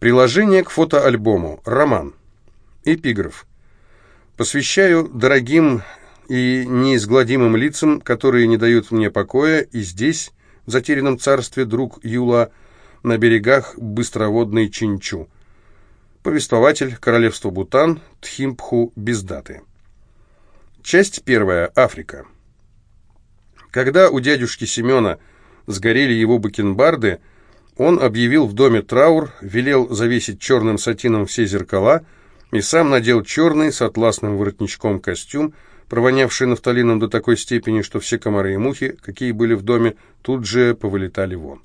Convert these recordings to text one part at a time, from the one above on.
Приложение к фотоальбому. Роман. Эпиграф. Посвящаю дорогим и неизгладимым лицам, которые не дают мне покоя, и здесь, в затерянном царстве, друг Юла, на берегах быстроводной Чинчу. Повествователь. Королевство Бутан. Тхимпху. Без даты. Часть первая. Африка. Когда у дядюшки Семена сгорели его бакенбарды, он объявил в доме траур, велел завесить черным сатином все зеркала и сам надел черный с атласным воротничком костюм, провонявший нафталином до такой степени, что все комары и мухи, какие были в доме, тут же повылетали вон.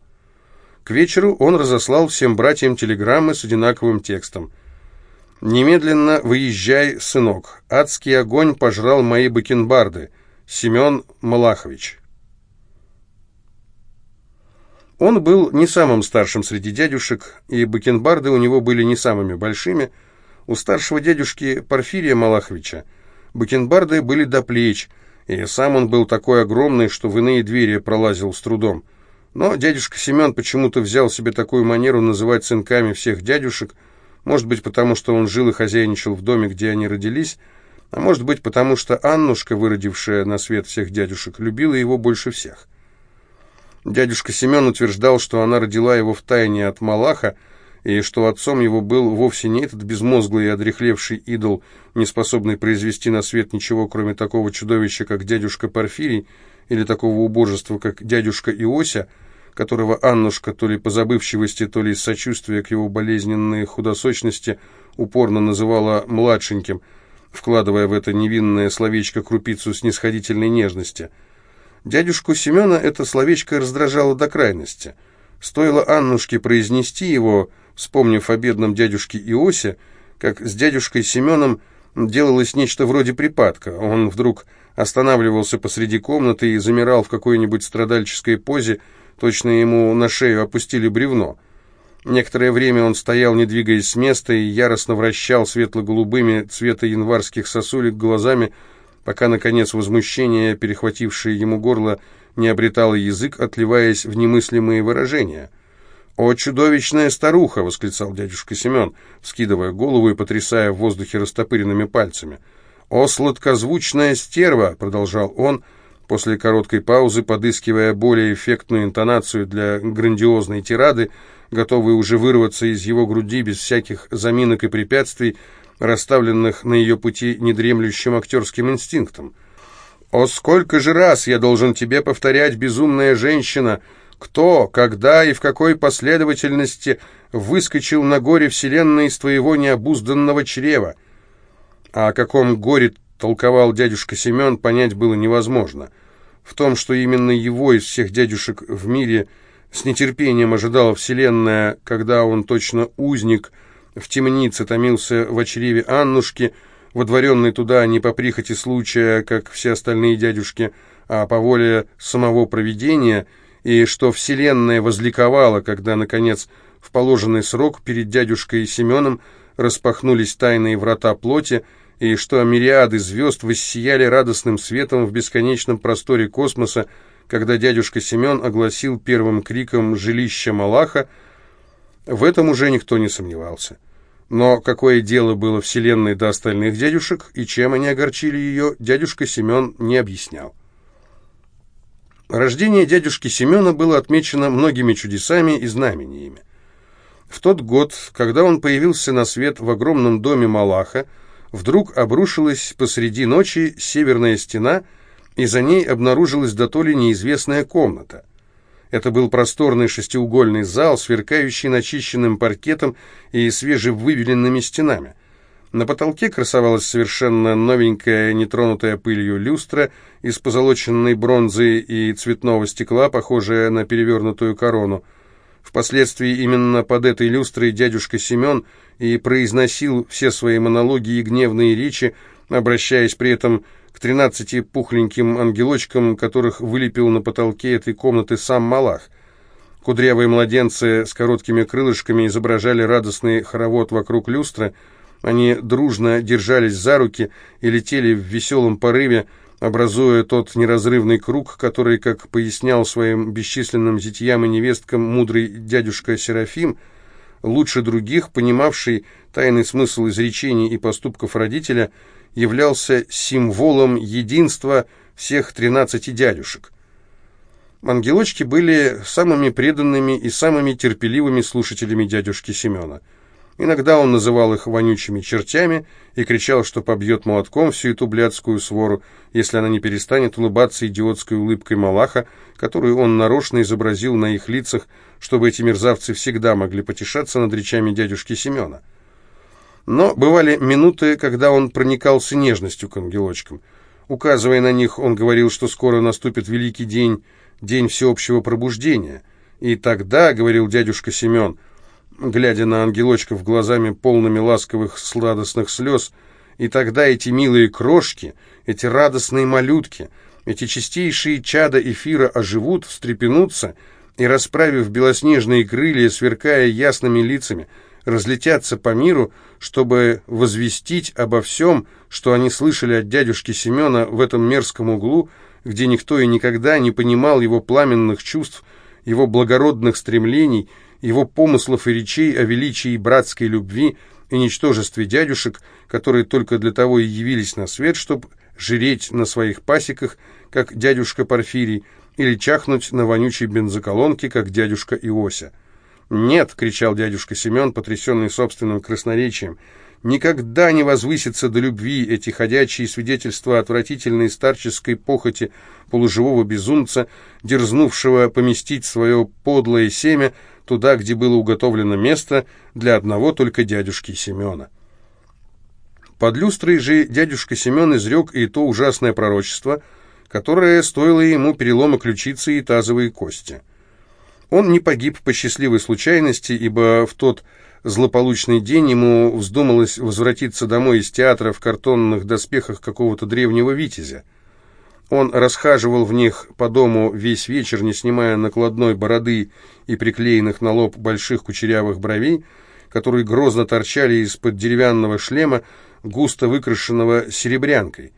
К вечеру он разослал всем братьям телеграммы с одинаковым текстом. «Немедленно выезжай, сынок. Адский огонь пожрал мои бакенбарды. Семен Малахович». Он был не самым старшим среди дядюшек, и бакенбарды у него были не самыми большими. У старшего дядюшки Порфирия Малаховича бакенбарды были до плеч, и сам он был такой огромный, что в иные двери пролазил с трудом. Но дядюшка Семен почему-то взял себе такую манеру называть сынками всех дядюшек, может быть, потому что он жил и хозяйничал в доме, где они родились, а может быть, потому что Аннушка, выродившая на свет всех дядюшек, любила его больше всех. Дядюшка Семен утверждал, что она родила его в тайне от Малаха, и что отцом его был вовсе не этот безмозглый и одрехлевший идол, не способный произвести на свет ничего, кроме такого чудовища, как дядюшка Порфирий, или такого убожества, как дядюшка Иося, которого Аннушка то ли по забывчивости, то ли из сочувствия к его болезненной худосочности упорно называла «младшеньким», вкладывая в это невинное словечко крупицу снисходительной нежности – Дядюшку Семена это словечко раздражало до крайности. Стоило Аннушке произнести его, вспомнив о бедном дядюшке Иосе, как с дядюшкой Семеном делалось нечто вроде припадка. Он вдруг останавливался посреди комнаты и замирал в какой-нибудь страдальческой позе, точно ему на шею опустили бревно. Некоторое время он стоял, не двигаясь с места, и яростно вращал светло-голубыми цвета январских сосулек глазами, пока, наконец, возмущение, перехватившее ему горло, не обретало язык, отливаясь в немыслимые выражения. «О, чудовищная старуха!» — восклицал дядюшка Семен, скидывая голову и потрясая в воздухе растопыренными пальцами. «О, сладкозвучная стерва!» — продолжал он, после короткой паузы, подыскивая более эффектную интонацию для грандиозной тирады, готовый уже вырваться из его груди без всяких заминок и препятствий, расставленных на ее пути недремлющим актерским инстинктом. «О, сколько же раз я должен тебе повторять, безумная женщина, кто, когда и в какой последовательности выскочил на горе вселенной из твоего необузданного чрева?» А о каком горе толковал дядюшка Семен, понять было невозможно. В том, что именно его из всех дядюшек в мире с нетерпением ожидала вселенная, когда он точно узник – в темнице томился в очреве Аннушки, водворенный туда не по прихоти случая, как все остальные дядюшки, а по воле самого провидения, и что вселенная возликовала, когда, наконец, в положенный срок перед дядюшкой Семеном распахнулись тайные врата плоти, и что мириады звезд воссияли радостным светом в бесконечном просторе космоса, когда дядюшка Семен огласил первым криком «Жилище Малаха», в этом уже никто не сомневался. Но какое дело было Вселенной до остальных дядюшек, и чем они огорчили ее, дядюшка Семен не объяснял. Рождение дядюшки Семена было отмечено многими чудесами и знамениями. В тот год, когда он появился на свет в огромном доме Малаха, вдруг обрушилась посреди ночи северная стена, и за ней обнаружилась дотоле неизвестная комната – это был просторный шестиугольный зал, сверкающий начищенным паркетом и свежевыбеленными стенами. На потолке красовалась совершенно новенькая, нетронутая пылью люстра из позолоченной бронзы и цветного стекла, похожая на перевернутую корону. Впоследствии именно под этой люстрой дядюшка Семен и произносил все свои монологи и гневные речи, обращаясь при этом к тринадцати пухленьким ангелочкам, которых вылепил на потолке этой комнаты сам Малах. Кудрявые младенцы с короткими крылышками изображали радостный хоровод вокруг люстры. Они дружно держались за руки и летели в веселом порыве, образуя тот неразрывный круг, который, как пояснял своим бесчисленным зятьям и невесткам мудрый дядюшка Серафим, лучше других, понимавший тайный смысл изречений и поступков родителя, являлся символом единства всех тринадцати дядюшек. Ангелочки были самыми преданными и самыми терпеливыми слушателями дядюшки Семена. Иногда он называл их вонючими чертями и кричал, что побьет молотком всю эту блядскую свору, если она не перестанет улыбаться идиотской улыбкой Малаха, которую он нарочно изобразил на их лицах, чтобы эти мерзавцы всегда могли потешаться над речами дядюшки Семена. Но бывали минуты, когда он проникался нежностью к ангелочкам. Указывая на них, он говорил, что скоро наступит великий день, день всеобщего пробуждения. И тогда, — говорил дядюшка Семен, глядя на ангелочков глазами полными ласковых сладостных слез, и тогда эти милые крошки, эти радостные малютки, эти чистейшие чада эфира оживут, встрепенутся и, расправив белоснежные крылья, сверкая ясными лицами, разлетятся по миру, чтобы возвестить обо всем, что они слышали от дядюшки Семена в этом мерзком углу, где никто и никогда не понимал его пламенных чувств, его благородных стремлений, его помыслов и речей о величии братской любви и ничтожестве дядюшек, которые только для того и явились на свет, чтобы жреть на своих пасеках, как дядюшка Порфирий, или чахнуть на вонючей бензоколонке, как дядюшка Иося. «Нет!» — кричал дядюшка Семен, потрясенный собственным красноречием — никогда не возвысится до любви эти ходячие свидетельства отвратительной старческой похоти полуживого безумца, дерзнувшего поместить свое подлое семя туда, где было уготовлено место для одного только дядюшки Семена. Под люстрой же дядюшка Семен изрек и то ужасное пророчество, которое стоило ему перелома ключицы и тазовые кости. Он не погиб по счастливой случайности, ибо в тот злополучный день ему вздумалось возвратиться домой из театра в картонных доспехах какого-то древнего витязя. Он расхаживал в них по дому весь вечер, не снимая накладной бороды и приклеенных на лоб больших кучерявых бровей, которые грозно торчали из-под деревянного шлема, густо выкрашенного серебрянкой.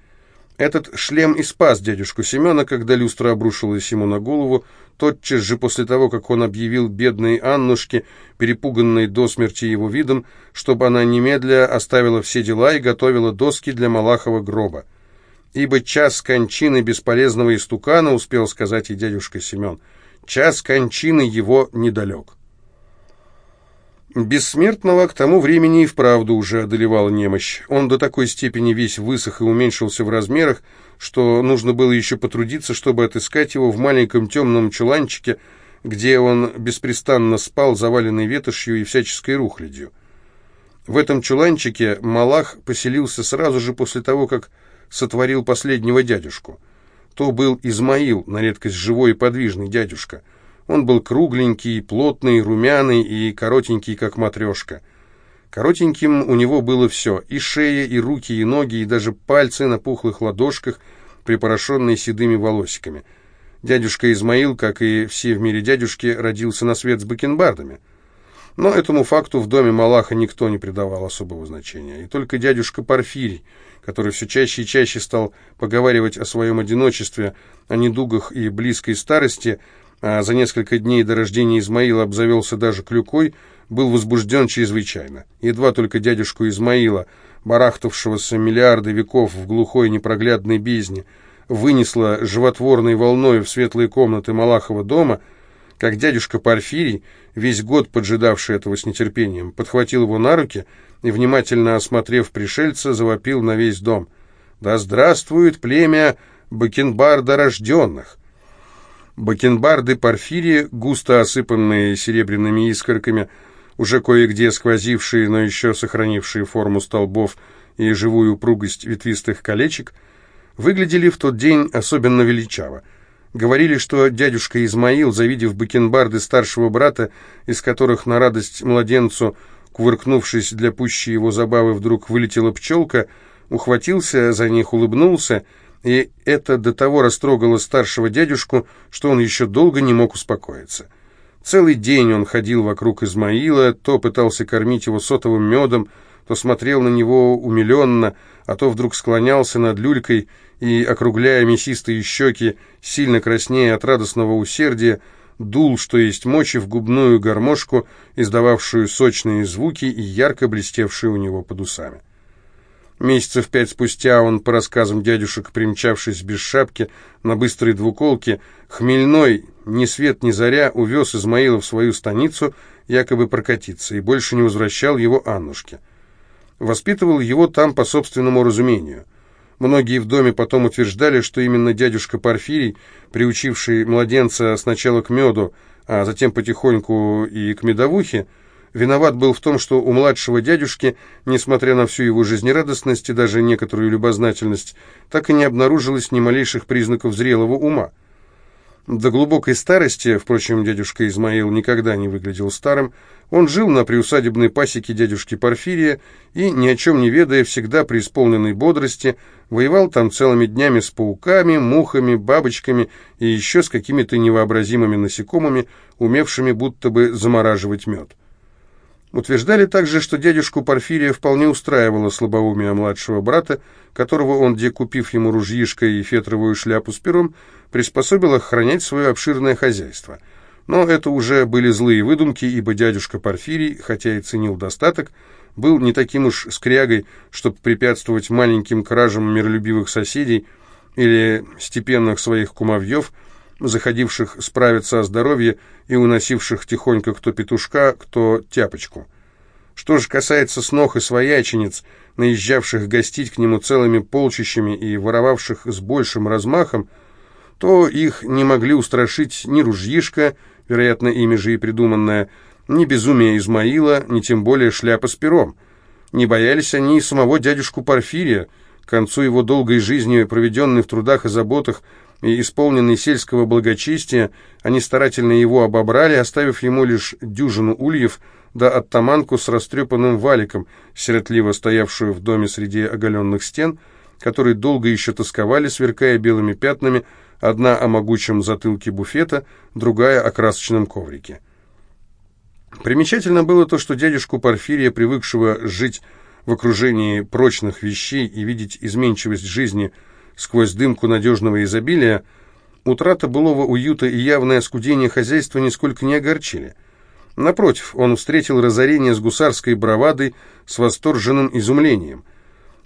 Этот шлем и спас дядюшку Семена, когда люстра обрушилась ему на голову, тотчас же после того, как он объявил бедной Аннушке, перепуганной до смерти его видом, чтобы она немедля оставила все дела и готовила доски для Малахова гроба. «Ибо час кончины бесполезного истукана», — успел сказать и дядюшка Семен, — «час кончины его недалек». Бессмертного к тому времени и вправду уже одолевала немощь. Он до такой степени весь высох и уменьшился в размерах, что нужно было еще потрудиться, чтобы отыскать его в маленьком темном чуланчике, где он беспрестанно спал, заваленный ветошью и всяческой рухлядью. В этом чуланчике Малах поселился сразу же после того, как сотворил последнего дядюшку. То был Измаил, на редкость живой и подвижный дядюшка — он был кругленький, плотный, румяный и коротенький, как матрешка. Коротеньким у него было все — и шея, и руки, и ноги, и даже пальцы на пухлых ладошках, припорошенные седыми волосиками. Дядюшка Измаил, как и все в мире дядюшки, родился на свет с бакенбардами. Но этому факту в доме Малаха никто не придавал особого значения. И только дядюшка Порфирий, который все чаще и чаще стал поговаривать о своем одиночестве, о недугах и близкой старости, а за несколько дней до рождения Измаила обзавелся даже клюкой, был возбужден чрезвычайно. Едва только дядюшку Измаила, барахтавшегося миллиарды веков в глухой непроглядной бездне, вынесло животворной волной в светлые комнаты Малахова дома, как дядюшка Порфирий, весь год поджидавший этого с нетерпением, подхватил его на руки и, внимательно осмотрев пришельца, завопил на весь дом. «Да здравствует племя Бакенбарда рожденных!» Бакенбарды порфирии, густо осыпанные серебряными искорками, уже кое-где сквозившие, но еще сохранившие форму столбов и живую упругость ветвистых колечек, выглядели в тот день особенно величаво. Говорили, что дядюшка Измаил, завидев бакенбарды старшего брата, из которых на радость младенцу, кувыркнувшись для пущей его забавы, вдруг вылетела пчелка, ухватился за них, улыбнулся — и это до того растрогало старшего дядюшку, что он еще долго не мог успокоиться. Целый день он ходил вокруг Измаила, то пытался кормить его сотовым медом, то смотрел на него умиленно, а то вдруг склонялся над люлькой и, округляя мясистые щеки, сильно краснея от радостного усердия, дул, что есть мочи, в губную гармошку, издававшую сочные звуки и ярко блестевшие у него под усами. Месяцев пять спустя он, по рассказам дядюшек, примчавшись без шапки на быстрой двуколке, хмельной, ни свет ни заря, увез Измаила в свою станицу, якобы прокатиться, и больше не возвращал его Аннушке. Воспитывал его там по собственному разумению. Многие в доме потом утверждали, что именно дядюшка Порфирий, приучивший младенца сначала к меду, а затем потихоньку и к медовухе, виноват был в том, что у младшего дядюшки, несмотря на всю его жизнерадостность и даже некоторую любознательность, так и не обнаружилось ни малейших признаков зрелого ума. До глубокой старости, впрочем, дядюшка Измаил никогда не выглядел старым, он жил на приусадебной пасеке дядюшки Порфирия и, ни о чем не ведая, всегда при исполненной бодрости, воевал там целыми днями с пауками, мухами, бабочками и еще с какими-то невообразимыми насекомыми, умевшими будто бы замораживать мед. Утверждали также, что дядюшку Порфирия вполне устраивало слабоумие младшего брата, которого он, где ему ружьишко и фетровую шляпу с пером, приспособил охранять свое обширное хозяйство. Но это уже были злые выдумки, ибо дядюшка Порфирий, хотя и ценил достаток, был не таким уж скрягой, чтобы препятствовать маленьким кражам миролюбивых соседей или степенных своих кумовьев, заходивших справиться о здоровье и уносивших тихонько кто петушка, кто тяпочку. Что же касается снох и своячениц, наезжавших гостить к нему целыми полчищами и воровавших с большим размахом, то их не могли устрашить ни ружьишка, вероятно, ими же и придуманное, ни безумие Измаила, ни тем более шляпа с пером. Не боялись они и самого дядюшку Порфирия, к концу его долгой жизни, проведенной в трудах и заботах, и исполненный сельского благочестия, они старательно его обобрали, оставив ему лишь дюжину ульев да оттаманку с растрепанным валиком, сиротливо стоявшую в доме среди оголенных стен, которые долго еще тосковали, сверкая белыми пятнами, одна о могучем затылке буфета, другая о красочном коврике. Примечательно было то, что дядюшку Порфирия, привыкшего жить в окружении прочных вещей и видеть изменчивость жизни сквозь дымку надежного изобилия, утрата былого уюта и явное оскудение хозяйства нисколько не огорчили. Напротив, он встретил разорение с гусарской бравадой, с восторженным изумлением –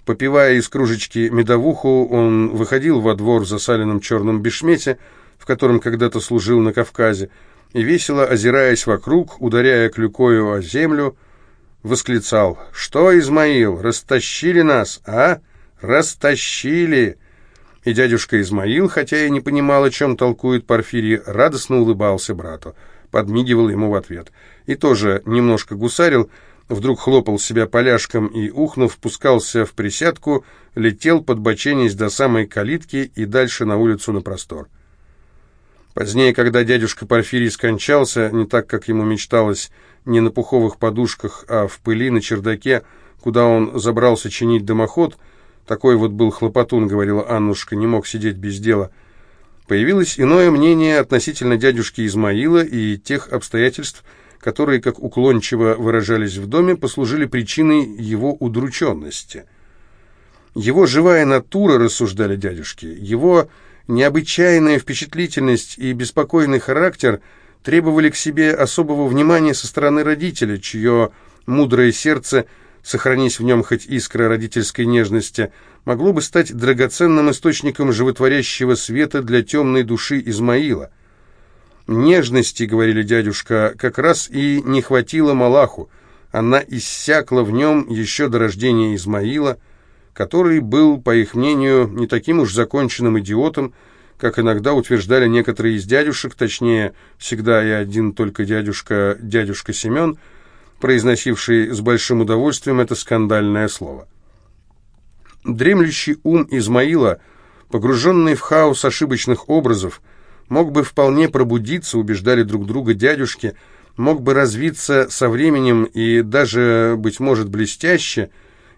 Попивая из кружечки медовуху, он выходил во двор в засаленном черном бешмете, в котором когда-то служил на Кавказе, и, весело озираясь вокруг, ударяя клюкою о землю, восклицал «Что, Измаил, растащили нас, а? Растащили!» И дядюшка Измаил, хотя и не понимал, о чем толкует Порфирий, радостно улыбался брату, подмигивал ему в ответ. И тоже немножко гусарил, вдруг хлопал себя поляшком и, ухнув, пускался в присядку, летел, подбоченясь до самой калитки и дальше на улицу на простор. Позднее, когда дядюшка Порфирий скончался, не так, как ему мечталось, не на пуховых подушках, а в пыли на чердаке, куда он забрался чинить дымоход, такой вот был хлопотун, говорила Аннушка, не мог сидеть без дела, появилось иное мнение относительно дядюшки Измаила и тех обстоятельств, которые, как уклончиво выражались в доме, послужили причиной его удрученности. Его живая натура, рассуждали дядюшки, его необычайная впечатлительность и беспокойный характер требовали к себе особого внимания со стороны родителя, чье мудрое сердце, сохранись в нем хоть искра родительской нежности, могло бы стать драгоценным источником животворящего света для темной души Измаила – Нежности, говорили дядюшка, как раз и не хватило Малаху. Она иссякла в нем еще до рождения Измаила, который был, по их мнению, не таким уж законченным идиотом, как иногда утверждали некоторые из дядюшек, точнее, всегда и один только дядюшка, дядюшка Семен, произносивший с большим удовольствием это скандальное слово. Дремлющий ум Измаила, погруженный в хаос ошибочных образов, мог бы вполне пробудиться, убеждали друг друга дядюшки, мог бы развиться со временем и даже, быть может, блестяще,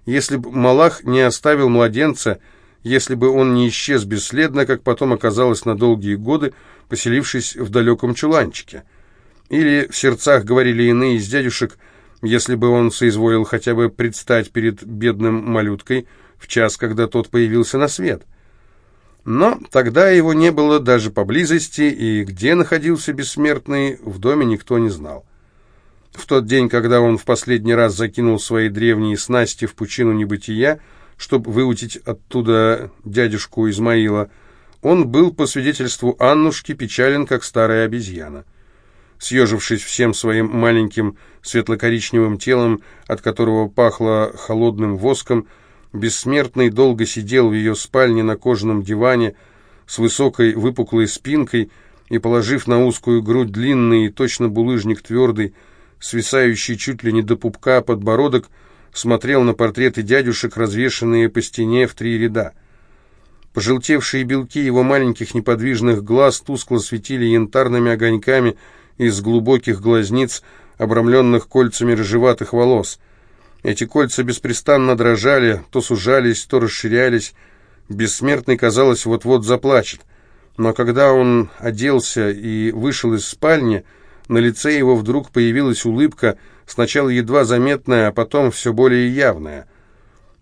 если бы Малах не оставил младенца, если бы он не исчез бесследно, как потом оказалось на долгие годы, поселившись в далеком чуланчике. Или в сердцах говорили иные из дядюшек, если бы он соизволил хотя бы предстать перед бедным малюткой в час, когда тот появился на свет – Но тогда его не было даже поблизости, и где находился бессмертный, в доме никто не знал. В тот день, когда он в последний раз закинул свои древние снасти в пучину небытия, чтобы выутить оттуда дядюшку Измаила, он был, по свидетельству Аннушки, печален, как старая обезьяна. Съежившись всем своим маленьким светло-коричневым телом, от которого пахло холодным воском, Бессмертный долго сидел в ее спальне на кожаном диване с высокой выпуклой спинкой и, положив на узкую грудь длинный и точно булыжник твердый, свисающий чуть ли не до пупка подбородок, смотрел на портреты дядюшек, развешанные по стене в три ряда. Пожелтевшие белки его маленьких неподвижных глаз тускло светили янтарными огоньками из глубоких глазниц, обрамленных кольцами рыжеватых волос — эти кольца беспрестанно дрожали, то сужались, то расширялись. Бессмертный, казалось, вот-вот заплачет. Но когда он оделся и вышел из спальни, на лице его вдруг появилась улыбка, сначала едва заметная, а потом все более явная.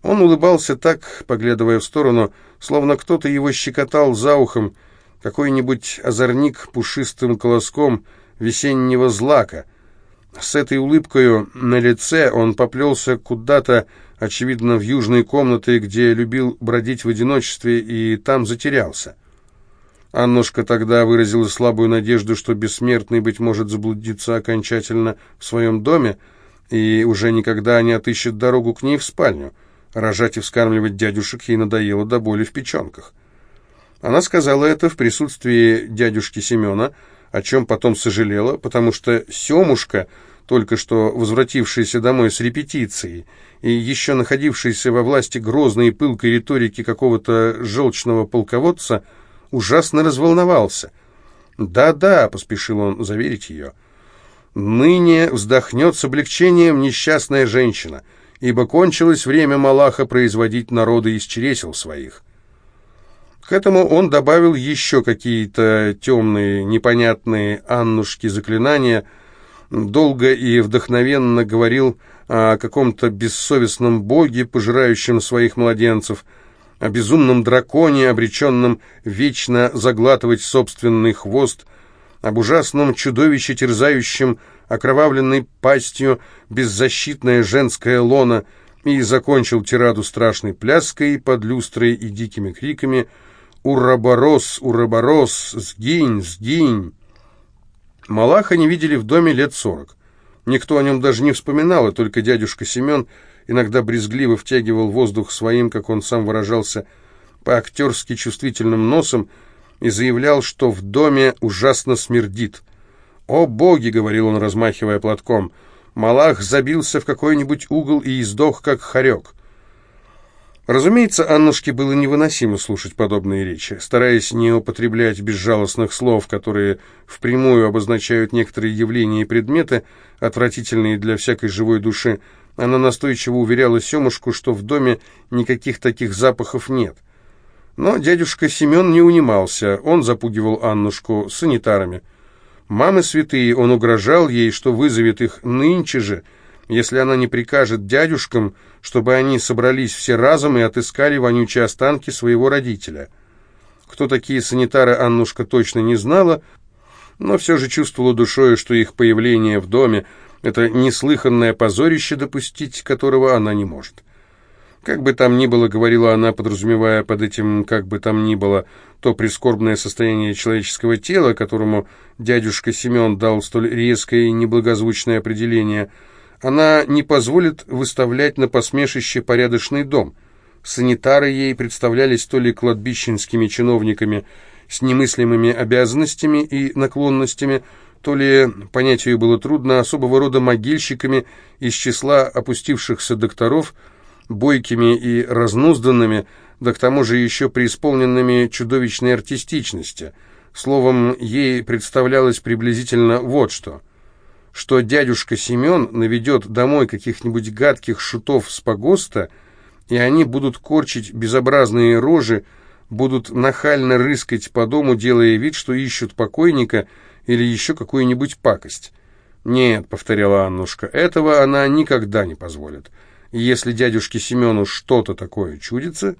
Он улыбался так, поглядывая в сторону, словно кто-то его щекотал за ухом, какой-нибудь озорник пушистым колоском весеннего злака — с этой улыбкой на лице он поплелся куда-то, очевидно, в южные комнаты, где любил бродить в одиночестве, и там затерялся. Аннушка тогда выразила слабую надежду, что бессмертный, быть может, заблудиться окончательно в своем доме и уже никогда не отыщет дорогу к ней в спальню. Рожать и вскармливать дядюшек ей надоело до боли в печенках. Она сказала это в присутствии дядюшки Семена, о чем потом сожалела, потому что Семушка, только что возвратившийся домой с репетицией и еще находившийся во власти грозной и пылкой риторики какого-то желчного полководца, ужасно разволновался. «Да-да», — поспешил он заверить ее, — «ныне вздохнет с облегчением несчастная женщина, ибо кончилось время Малаха производить народы из чресел своих». К этому он добавил еще какие-то темные, непонятные Аннушки заклинания, долго и вдохновенно говорил о каком-то бессовестном боге, пожирающем своих младенцев, о безумном драконе, обреченном вечно заглатывать собственный хвост, об ужасном чудовище, терзающем окровавленной пастью беззащитное женское лоно, и закончил тираду страшной пляской под люстрой и дикими криками — «Ураборос, Ураборос, сгинь, сгинь!» Малаха не видели в доме лет сорок. Никто о нем даже не вспоминал, и только дядюшка Семен иногда брезгливо втягивал воздух своим, как он сам выражался, по-актерски чувствительным носом и заявлял, что в доме ужасно смердит. «О боги!» — говорил он, размахивая платком. «Малах забился в какой-нибудь угол и издох, как хорек». Разумеется, Аннушке было невыносимо слушать подобные речи. Стараясь не употреблять безжалостных слов, которые впрямую обозначают некоторые явления и предметы, отвратительные для всякой живой души, она настойчиво уверяла Семушку, что в доме никаких таких запахов нет. Но дядюшка Семен не унимался, он запугивал Аннушку санитарами. Мамы святые, он угрожал ей, что вызовет их нынче же, если она не прикажет дядюшкам, чтобы они собрались все разом и отыскали вонючие останки своего родителя. Кто такие санитары, Аннушка точно не знала, но все же чувствовала душой, что их появление в доме — это неслыханное позорище, допустить которого она не может. Как бы там ни было, говорила она, подразумевая под этим «как бы там ни было», то прискорбное состояние человеческого тела, которому дядюшка Семен дал столь резкое и неблагозвучное определение – она не позволит выставлять на посмешище порядочный дом. Санитары ей представлялись то ли кладбищенскими чиновниками с немыслимыми обязанностями и наклонностями, то ли, понятию было трудно, особого рода могильщиками из числа опустившихся докторов, бойкими и разнузданными, да к тому же еще преисполненными чудовищной артистичности. Словом, ей представлялось приблизительно вот что – что дядюшка Семен наведет домой каких-нибудь гадких шутов с погоста, и они будут корчить безобразные рожи, будут нахально рыскать по дому, делая вид, что ищут покойника или еще какую-нибудь пакость. «Нет», — повторяла Аннушка, — «этого она никогда не позволит. И если дядюшке Семену что-то такое чудится...»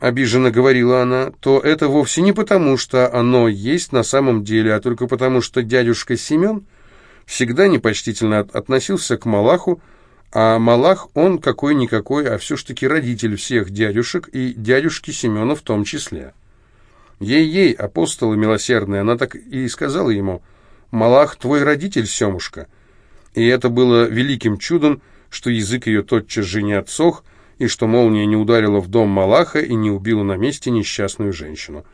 обиженно говорила она, то это вовсе не потому, что оно есть на самом деле, а только потому, что дядюшка Семен всегда непочтительно относился к Малаху, а Малах он какой-никакой, а все ж таки родитель всех дядюшек и дядюшки Семена в том числе. Ей-ей, апостолы милосердные, она так и сказала ему, «Малах твой родитель, Семушка». И это было великим чудом, что язык ее тотчас же не отсох, и что молния не ударила в дом Малаха и не убила на месте несчастную женщину.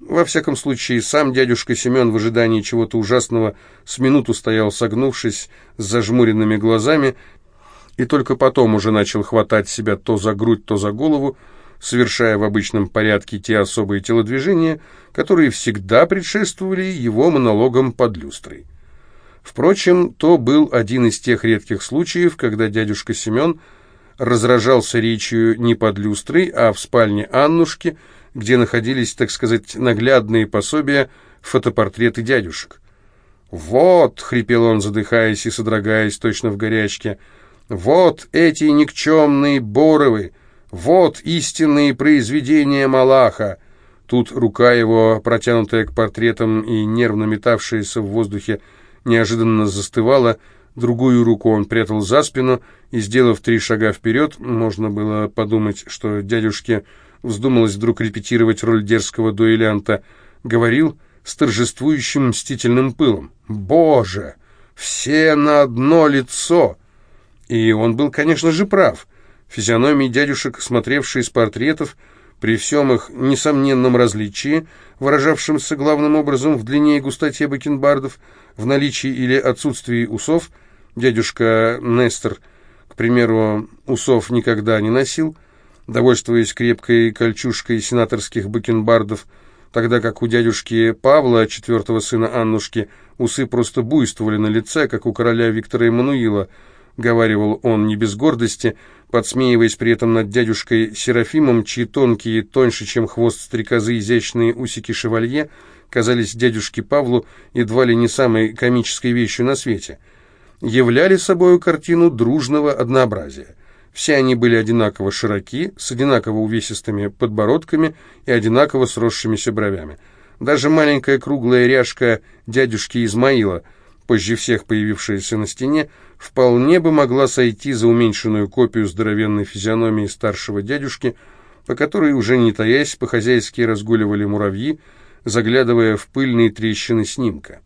Во всяком случае, сам дядюшка Семен в ожидании чего-то ужасного с минуту стоял согнувшись с зажмуренными глазами, и только потом уже начал хватать себя то за грудь, то за голову, совершая в обычном порядке те особые телодвижения, которые всегда предшествовали его монологам под люстрой. Впрочем, то был один из тех редких случаев, когда дядюшка Семен разражался речью не под люстрой, а в спальне Аннушки, где находились, так сказать, наглядные пособия, фотопортреты дядюшек. «Вот!» — хрипел он, задыхаясь и содрогаясь точно в горячке. «Вот эти никчемные Боровы! Вот истинные произведения Малаха!» Тут рука его, протянутая к портретам и нервно метавшаяся в воздухе, неожиданно застывала, другую руку он прятал за спину, и, сделав три шага вперед, можно было подумать, что дядюшке вздумалось вдруг репетировать роль дерзкого дуэлянта, говорил с торжествующим мстительным пылом. «Боже! Все на одно лицо!» И он был, конечно же, прав. Физиономии дядюшек, смотревшие с портретов, при всем их несомненном различии, выражавшемся главным образом в длине и густоте бакенбардов, в наличии или отсутствии усов, дядюшка Нестор, к примеру, усов никогда не носил, довольствуясь крепкой кольчушкой сенаторских бакенбардов, тогда как у дядюшки Павла, четвертого сына Аннушки, усы просто буйствовали на лице, как у короля Виктора Эммануила, говаривал он не без гордости, подсмеиваясь при этом над дядюшкой Серафимом, чьи тонкие, тоньше, чем хвост стрекозы, изящные усики шевалье казались дядюшке Павлу едва ли не самой комической вещью на свете, являли собою картину дружного однообразия. Все они были одинаково широки, с одинаково увесистыми подбородками и одинаково сросшимися бровями. Даже маленькая круглая ряжка дядюшки Измаила, позже всех появившаяся на стене, вполне бы могла сойти за уменьшенную копию здоровенной физиономии старшего дядюшки, по которой уже не таясь по-хозяйски разгуливали муравьи, заглядывая в пыльные трещины снимка.